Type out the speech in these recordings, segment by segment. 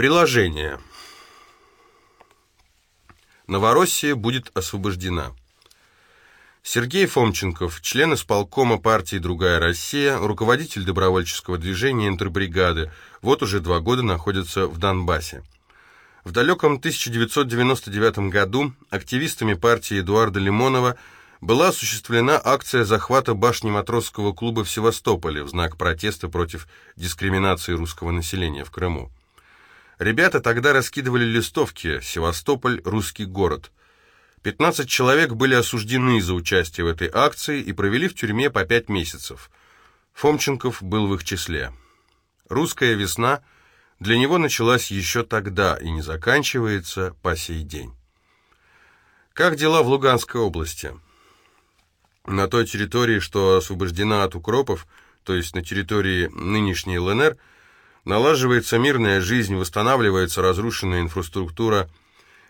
Приложение. Новороссия будет освобождена. Сергей Фомченков, член исполкома партии «Другая Россия», руководитель добровольческого движения «Интербригады», вот уже два года находится в Донбассе. В далеком 1999 году активистами партии Эдуарда Лимонова была осуществлена акция захвата башни матросского клуба в Севастополе в знак протеста против дискриминации русского населения в Крыму. Ребята тогда раскидывали листовки «Севастополь – русский город». 15 человек были осуждены за участие в этой акции и провели в тюрьме по 5 месяцев. Фомченков был в их числе. «Русская весна» для него началась еще тогда и не заканчивается по сей день. Как дела в Луганской области? На той территории, что освобождена от укропов, то есть на территории нынешней ЛНР, налаживается мирная жизнь, восстанавливается разрушенная инфраструктура.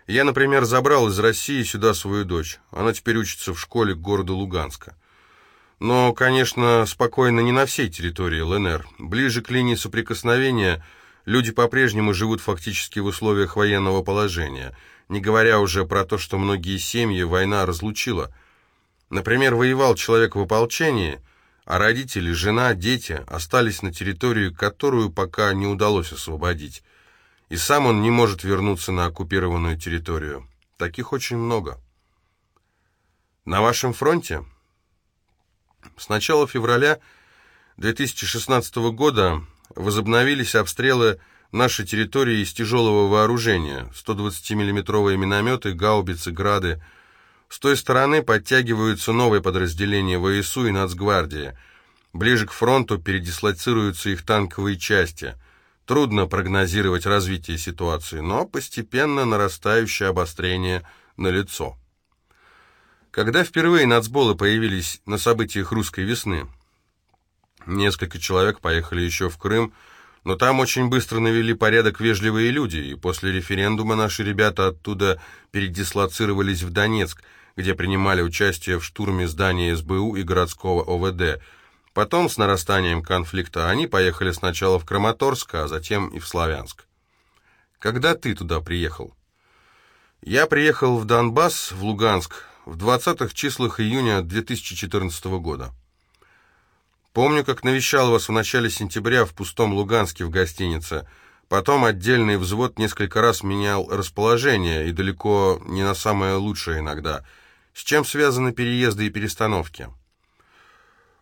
Я, например, забрал из России сюда свою дочь. Она теперь учится в школе города Луганска. Но, конечно, спокойно не на всей территории ЛНР. Ближе к линии соприкосновения люди по-прежнему живут фактически в условиях военного положения, не говоря уже про то, что многие семьи война разлучила. Например, воевал человек в ополчении – а родители, жена, дети остались на территории, которую пока не удалось освободить. И сам он не может вернуться на оккупированную территорию. Таких очень много. На вашем фронте? С начала февраля 2016 года возобновились обстрелы нашей территории из тяжелого вооружения, 120 миллиметровые минометы, гаубицы, грады, с той стороны подтягиваются новые подразделения ВСУ и Нацгвардии. Ближе к фронту передислоцируются их танковые части. Трудно прогнозировать развитие ситуации, но постепенно нарастающее обострение налицо. Когда впервые нацболы появились на событиях русской весны? Несколько человек поехали еще в Крым, но там очень быстро навели порядок вежливые люди, и после референдума наши ребята оттуда передислоцировались в Донецк – где принимали участие в штурме здания СБУ и городского ОВД. Потом, с нарастанием конфликта, они поехали сначала в Краматорск, а затем и в Славянск. Когда ты туда приехал? Я приехал в Донбасс, в Луганск, в 20-х числах июня 2014 года. Помню, как навещал вас в начале сентября в пустом Луганске в гостинице. Потом отдельный взвод несколько раз менял расположение, и далеко не на самое лучшее иногда – с чем связаны переезды и перестановки?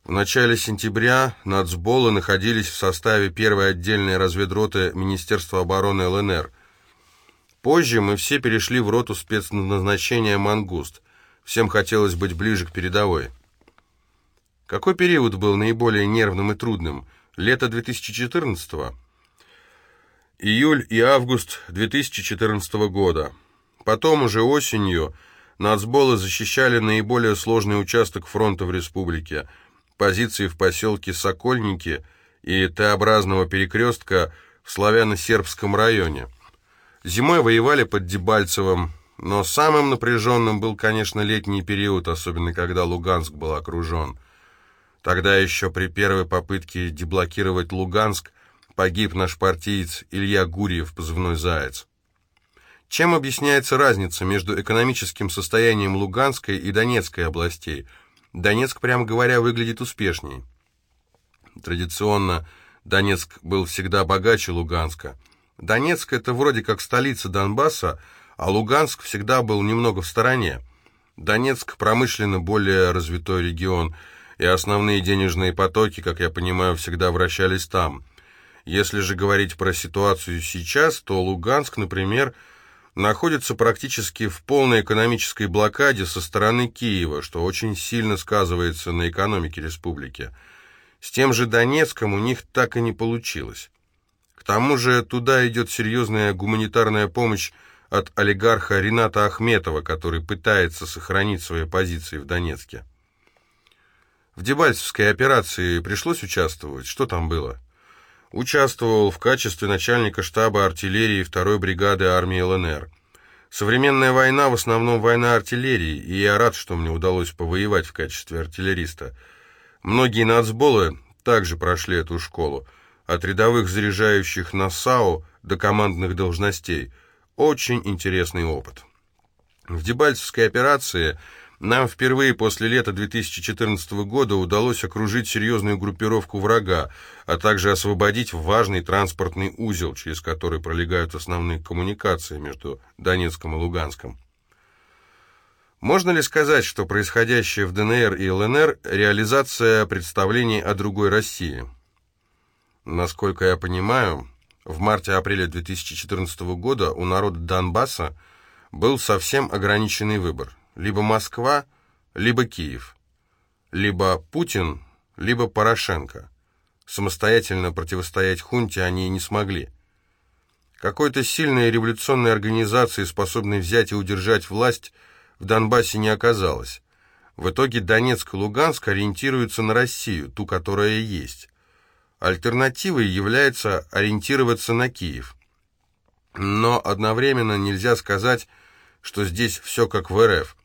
В начале сентября нацболы находились в составе первой отдельной разведроты Министерства обороны ЛНР. Позже мы все перешли в роту спецназначения «Мангуст». Всем хотелось быть ближе к передовой. Какой период был наиболее нервным и трудным? Лето 2014 -го? Июль и август 2014 года. Потом уже осенью Нацболы защищали наиболее сложный участок фронта в республике, позиции в поселке Сокольники и Т-образного перекрестка в славяно-сербском районе. Зимой воевали под Дебальцевым, но самым напряженным был, конечно, летний период, особенно когда Луганск был окружен. Тогда еще при первой попытке деблокировать Луганск погиб наш партиец Илья Гурьев, позывной «Заяц». Чем объясняется разница между экономическим состоянием Луганской и Донецкой областей? Донецк, прямо говоря, выглядит успешней. Традиционно Донецк был всегда богаче Луганска. Донецк – это вроде как столица Донбасса, а Луганск всегда был немного в стороне. Донецк – промышленно более развитой регион, и основные денежные потоки, как я понимаю, всегда вращались там. Если же говорить про ситуацию сейчас, то Луганск, например – находится практически в полной экономической блокаде со стороны Киева, что очень сильно сказывается на экономике республики. С тем же Донецком у них так и не получилось. К тому же туда идет серьезная гуманитарная помощь от олигарха Рената Ахметова, который пытается сохранить свои позиции в Донецке. В Дебальцевской операции пришлось участвовать? Что там было? Участвовал в качестве начальника штаба артиллерии 2-й бригады армии ЛНР. Современная война в основном война артиллерии, и я рад, что мне удалось повоевать в качестве артиллериста. Многие нацболы также прошли эту школу. от рядовых заряжающих на САУ до командных должностей. Очень интересный опыт. В Дебальцевской операции нам впервые после лета 2014 года удалось окружить серьезную группировку врага, а также освободить важный транспортный узел, через который пролегают основные коммуникации между Донецком и Луганском. Можно ли сказать, что происходящее в ДНР и ЛНР – реализация представлений о другой России? Насколько я понимаю, в марте-апреле 2014 года у народа Донбасса был совсем ограниченный выбор. Либо Москва, либо Киев. Либо Путин, либо Порошенко. Самостоятельно противостоять хунте они не смогли. Какой-то сильной революционной организации, способной взять и удержать власть, в Донбассе не оказалось. В итоге Донецк и Луганск ориентируются на Россию, ту, которая есть. Альтернативой является ориентироваться на Киев. Но одновременно нельзя сказать, что здесь все как в РФ.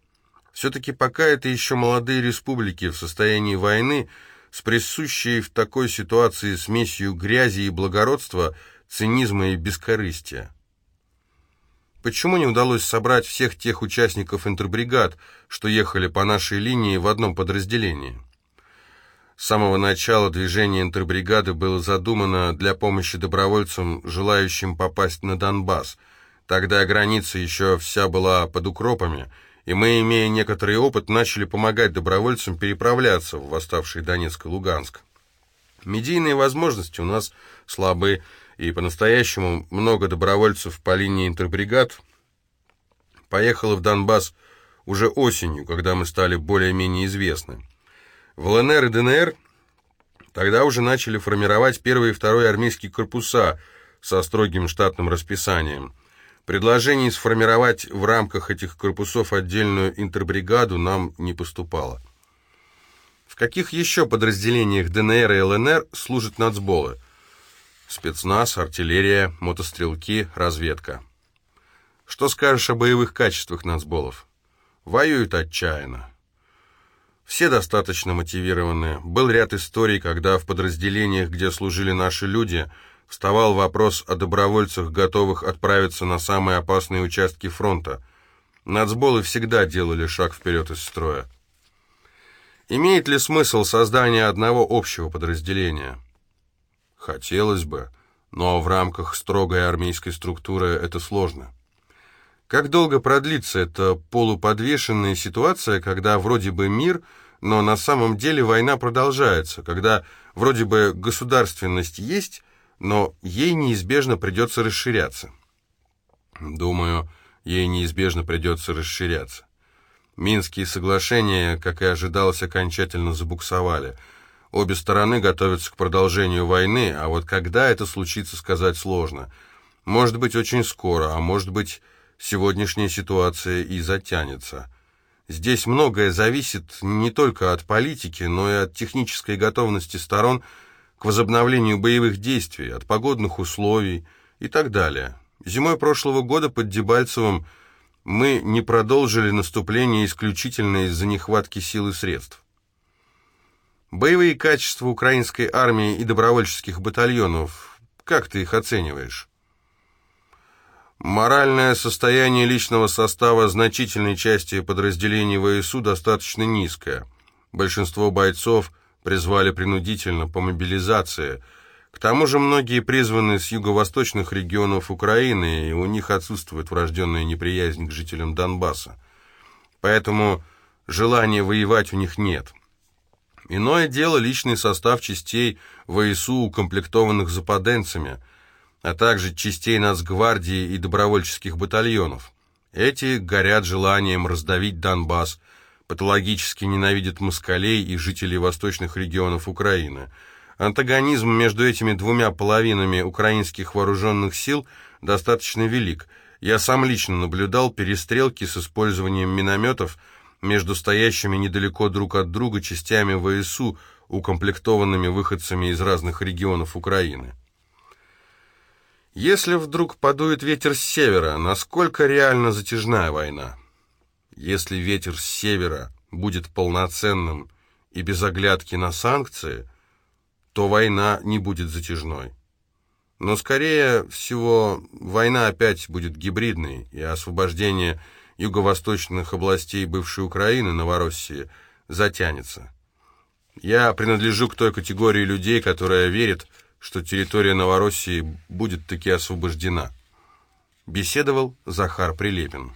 Все-таки пока это еще молодые республики в состоянии войны, с присущей в такой ситуации смесью грязи и благородства, цинизма и бескорыстия. Почему не удалось собрать всех тех участников интербригад, что ехали по нашей линии в одном подразделении? С самого начала движение интербригады было задумано для помощи добровольцам, желающим попасть на Донбасс. Тогда граница еще вся была под укропами, и мы, имея некоторый опыт, начали помогать добровольцам переправляться в восставший Донецк и Луганск. Медийные возможности у нас слабы, и по-настоящему много добровольцев по линии интербригад поехало в Донбасс уже осенью, когда мы стали более-менее известны. В ЛНР и ДНР тогда уже начали формировать первый и второй армейские корпуса со строгим штатным расписанием. Предложений сформировать в рамках этих корпусов отдельную интербригаду нам не поступало. В каких еще подразделениях ДНР и ЛНР служат нацболы? Спецназ, артиллерия, мотострелки, разведка. Что скажешь о боевых качествах нацболов? Воюют отчаянно. Все достаточно мотивированы. Был ряд историй, когда в подразделениях, где служили наши люди, вставал вопрос о добровольцах, готовых отправиться на самые опасные участки фронта. Нацболы всегда делали шаг вперед из строя. Имеет ли смысл создание одного общего подразделения? Хотелось бы, но в рамках строгой армейской структуры это сложно. Как долго продлится эта полуподвешенная ситуация, когда вроде бы мир, но на самом деле война продолжается, когда вроде бы государственность есть, но ей неизбежно придется расширяться? Думаю, ей неизбежно придется расширяться. Минские соглашения, как и ожидалось, окончательно забуксовали. Обе стороны готовятся к продолжению войны, а вот когда это случится, сказать сложно. Может быть, очень скоро, а может быть сегодняшняя ситуация и затянется. Здесь многое зависит не только от политики, но и от технической готовности сторон к возобновлению боевых действий, от погодных условий и так далее. Зимой прошлого года под Дебальцевым мы не продолжили наступление исключительно из-за нехватки сил и средств. Боевые качества украинской армии и добровольческих батальонов, как ты их оцениваешь? Моральное состояние личного состава значительной части подразделений ВСУ достаточно низкое. Большинство бойцов призвали принудительно по мобилизации. К тому же многие призваны с юго-восточных регионов Украины, и у них отсутствует врожденная неприязнь к жителям Донбасса. Поэтому желания воевать у них нет. Иное дело личный состав частей ВСУ, укомплектованных западенцами – а также частей Нацгвардии и добровольческих батальонов. Эти горят желанием раздавить Донбасс, патологически ненавидят москалей и жителей восточных регионов Украины. Антагонизм между этими двумя половинами украинских вооруженных сил достаточно велик. Я сам лично наблюдал перестрелки с использованием минометов между стоящими недалеко друг от друга частями ВСУ, укомплектованными выходцами из разных регионов Украины. Если вдруг подует ветер с севера, насколько реально затяжная война? Если ветер с севера будет полноценным и без оглядки на санкции, то война не будет затяжной. Но, скорее всего, война опять будет гибридной, и освобождение юго-восточных областей бывшей Украины, Новороссии, затянется. Я принадлежу к той категории людей, которая верит, что территория Новороссии будет таки освобождена. Беседовал Захар Прилепин.